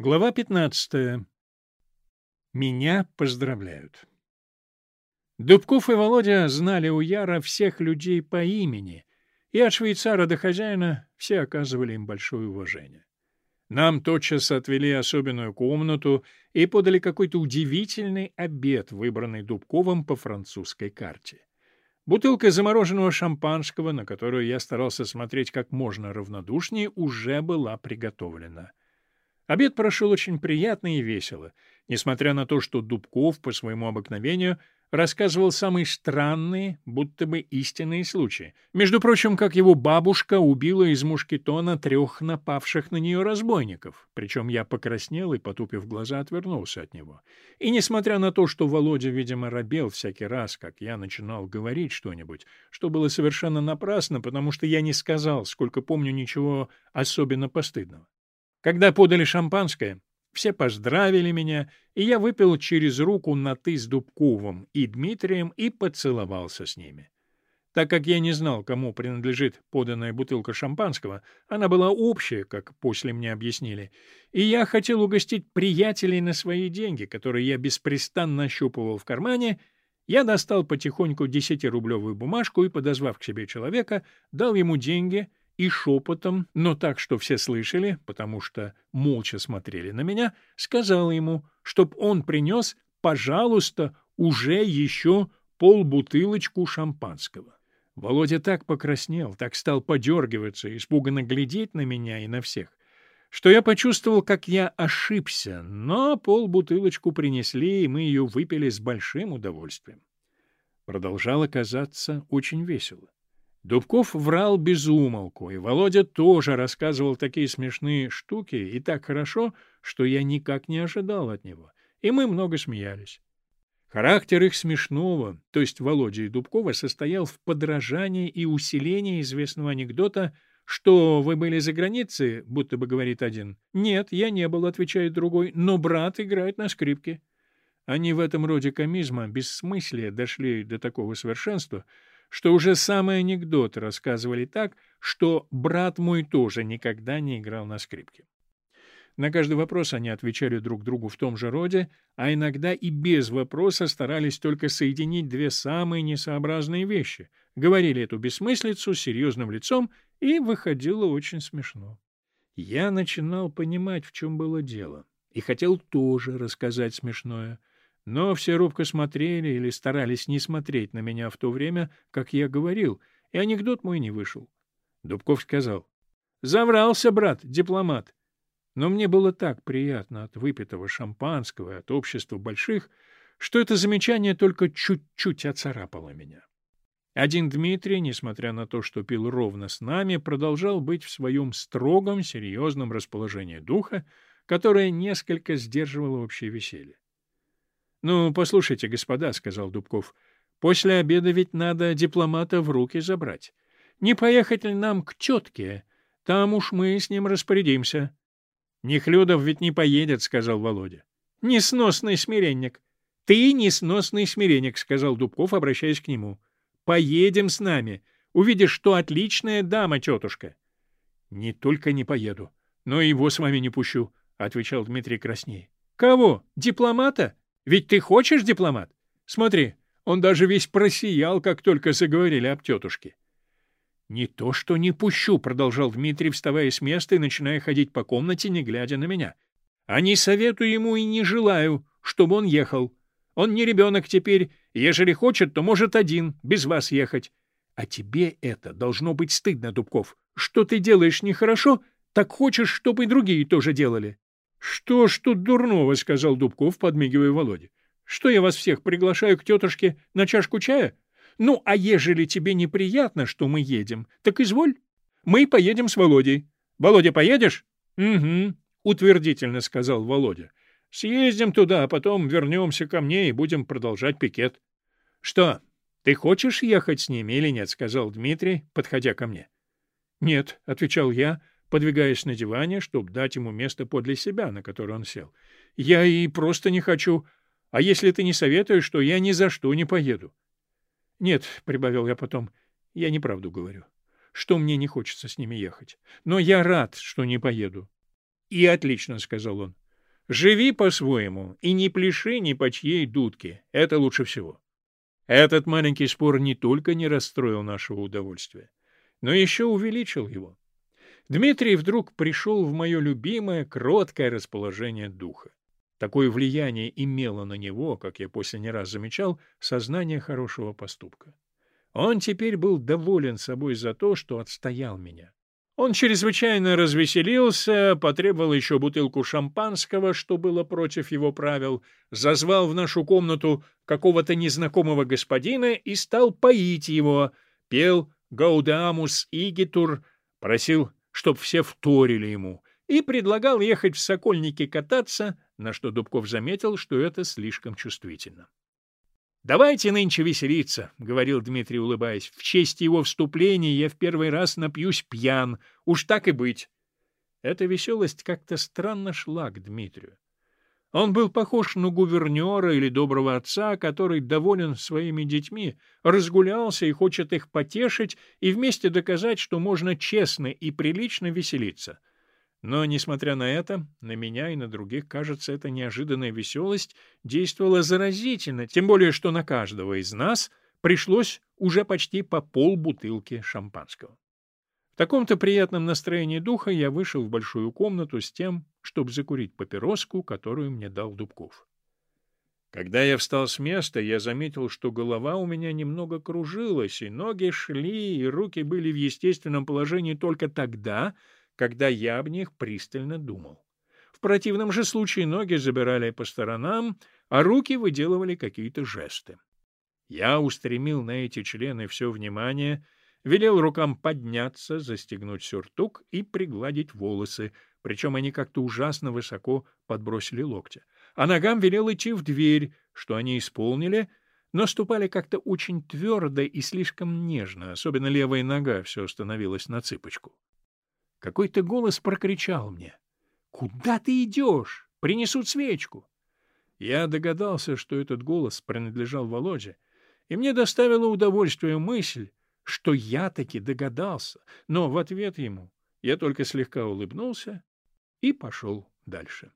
Глава 15. Меня поздравляют. Дубков и Володя знали у Яра всех людей по имени, и от швейцара до хозяина все оказывали им большое уважение. Нам тотчас отвели особенную комнату и подали какой-то удивительный обед, выбранный Дубковым по французской карте. Бутылка замороженного шампанского, на которую я старался смотреть как можно равнодушнее, уже была приготовлена. Обед прошел очень приятно и весело, несмотря на то, что Дубков по своему обыкновению рассказывал самые странные, будто бы истинные случаи. Между прочим, как его бабушка убила из мушкетона трех напавших на нее разбойников. Причем я покраснел и, потупив глаза, отвернулся от него. И несмотря на то, что Володя, видимо, робел всякий раз, как я начинал говорить что-нибудь, что было совершенно напрасно, потому что я не сказал, сколько помню, ничего особенно постыдного. Когда подали шампанское, все поздравили меня, и я выпил через руку на «ты» с Дубковым и Дмитрием и поцеловался с ними. Так как я не знал, кому принадлежит поданная бутылка шампанского, она была общая, как после мне объяснили, и я хотел угостить приятелей на свои деньги, которые я беспрестанно ощупывал в кармане, я достал потихоньку десятирублевую бумажку и, подозвав к себе человека, дал ему деньги — и шепотом, но так, что все слышали, потому что молча смотрели на меня, сказал ему, чтоб он принес, пожалуйста, уже еще полбутылочку шампанского. Володя так покраснел, так стал подергиваться, испуганно глядеть на меня и на всех, что я почувствовал, как я ошибся, но полбутылочку принесли, и мы ее выпили с большим удовольствием. Продолжало казаться очень весело. Дубков врал без умолку, и Володя тоже рассказывал такие смешные штуки и так хорошо, что я никак не ожидал от него, и мы много смеялись. Характер их смешного, то есть Володя и Дубкова, состоял в подражании и усилении известного анекдота «Что, вы были за границей?» — будто бы говорит один. «Нет, я не был», — отвечает другой, — «но брат играет на скрипке». Они в этом роде комизма, бессмыслия, дошли до такого совершенства — что уже самые анекдоты рассказывали так, что брат мой тоже никогда не играл на скрипке. На каждый вопрос они отвечали друг другу в том же роде, а иногда и без вопроса старались только соединить две самые несообразные вещи, говорили эту бессмыслицу серьезным лицом, и выходило очень смешно. Я начинал понимать, в чем было дело, и хотел тоже рассказать смешное, но все робко смотрели или старались не смотреть на меня в то время, как я говорил, и анекдот мой не вышел. Дубков сказал. — Заврался, брат, дипломат. Но мне было так приятно от выпитого шампанского и от общества больших, что это замечание только чуть-чуть оцарапало меня. Один Дмитрий, несмотря на то, что пил ровно с нами, продолжал быть в своем строгом, серьезном расположении духа, которое несколько сдерживало общее веселье. — Ну, послушайте, господа, — сказал Дубков, — после обеда ведь надо дипломата в руки забрать. Не поехать ли нам к тетке? Там уж мы с ним распорядимся. — Нехлюдов ведь не поедет, — сказал Володя. — Несносный смиренник. — Ты несносный смиренник, — сказал Дубков, обращаясь к нему. — Поедем с нами. Увидишь, что отличная дама, тетушка. — Не только не поеду, но и его с вами не пущу, — отвечал Дмитрий краснее. — Кого? Дипломата? Ведь ты хочешь дипломат? Смотри, он даже весь просиял, как только заговорили об тетушке. — Не то что не пущу, — продолжал Дмитрий, вставая с места и начиная ходить по комнате, не глядя на меня. — А не советую ему и не желаю, чтобы он ехал. Он не ребенок теперь, ежели хочет, то может один, без вас ехать. А тебе это должно быть стыдно, Дубков. Что ты делаешь нехорошо, так хочешь, чтобы и другие тоже делали. — Что ж тут дурного, — сказал Дубков, подмигивая Володе. — Что я вас всех приглашаю к тетушке на чашку чая? Ну, а ежели тебе неприятно, что мы едем, так изволь. Мы поедем с Володей. Володя, поедешь? — Угу, — утвердительно сказал Володя. — Съездим туда, а потом вернемся ко мне и будем продолжать пикет. — Что, ты хочешь ехать с ними или нет? — сказал Дмитрий, подходя ко мне. — Нет, — отвечал я, — подвигаясь на диване, чтобы дать ему место подле себя, на которое он сел. — Я и просто не хочу. А если ты не советуешь, то я ни за что не поеду. — Нет, — прибавил я потом, — я неправду говорю. Что мне не хочется с ними ехать. Но я рад, что не поеду. — И отлично, — сказал он. Живи по-своему и не пляши ни по чьей дудке. Это лучше всего. Этот маленький спор не только не расстроил нашего удовольствия, но еще увеличил его. Дмитрий вдруг пришел в мое любимое, кроткое расположение духа. Такое влияние имело на него, как я после не раз замечал, сознание хорошего поступка. Он теперь был доволен собой за то, что отстоял меня. Он чрезвычайно развеселился, потребовал еще бутылку шампанского, что было против его правил, зазвал в нашу комнату какого-то незнакомого господина и стал поить его, пел «Гаудамус Игитур», просил, чтоб все вторили ему, и предлагал ехать в Сокольники кататься, на что Дубков заметил, что это слишком чувствительно. «Давайте нынче веселиться», — говорил Дмитрий, улыбаясь. «В честь его вступления я в первый раз напьюсь пьян. Уж так и быть». Эта веселость как-то странно шла к Дмитрию. Он был похож на гувернера или доброго отца, который доволен своими детьми, разгулялся и хочет их потешить и вместе доказать, что можно честно и прилично веселиться. Но, несмотря на это, на меня и на других, кажется, эта неожиданная веселость действовала заразительно, тем более, что на каждого из нас пришлось уже почти по полбутылки шампанского. В таком-то приятном настроении духа я вышел в большую комнату с тем, чтобы закурить папироску, которую мне дал Дубков. Когда я встал с места, я заметил, что голова у меня немного кружилась, и ноги шли, и руки были в естественном положении только тогда, когда я об них пристально думал. В противном же случае ноги забирали по сторонам, а руки выделывали какие-то жесты. Я устремил на эти члены все внимание, велел рукам подняться, застегнуть сюртук и пригладить волосы, причем они как-то ужасно высоко подбросили локти. А ногам велел идти в дверь, что они исполнили, но ступали как-то очень твердо и слишком нежно, особенно левая нога все становилась на цыпочку. Какой-то голос прокричал мне. «Куда ты идешь? Принесут свечку!» Я догадался, что этот голос принадлежал Володе, и мне доставило удовольствие мысль, что я таки догадался, но в ответ ему я только слегка улыбнулся и пошел дальше.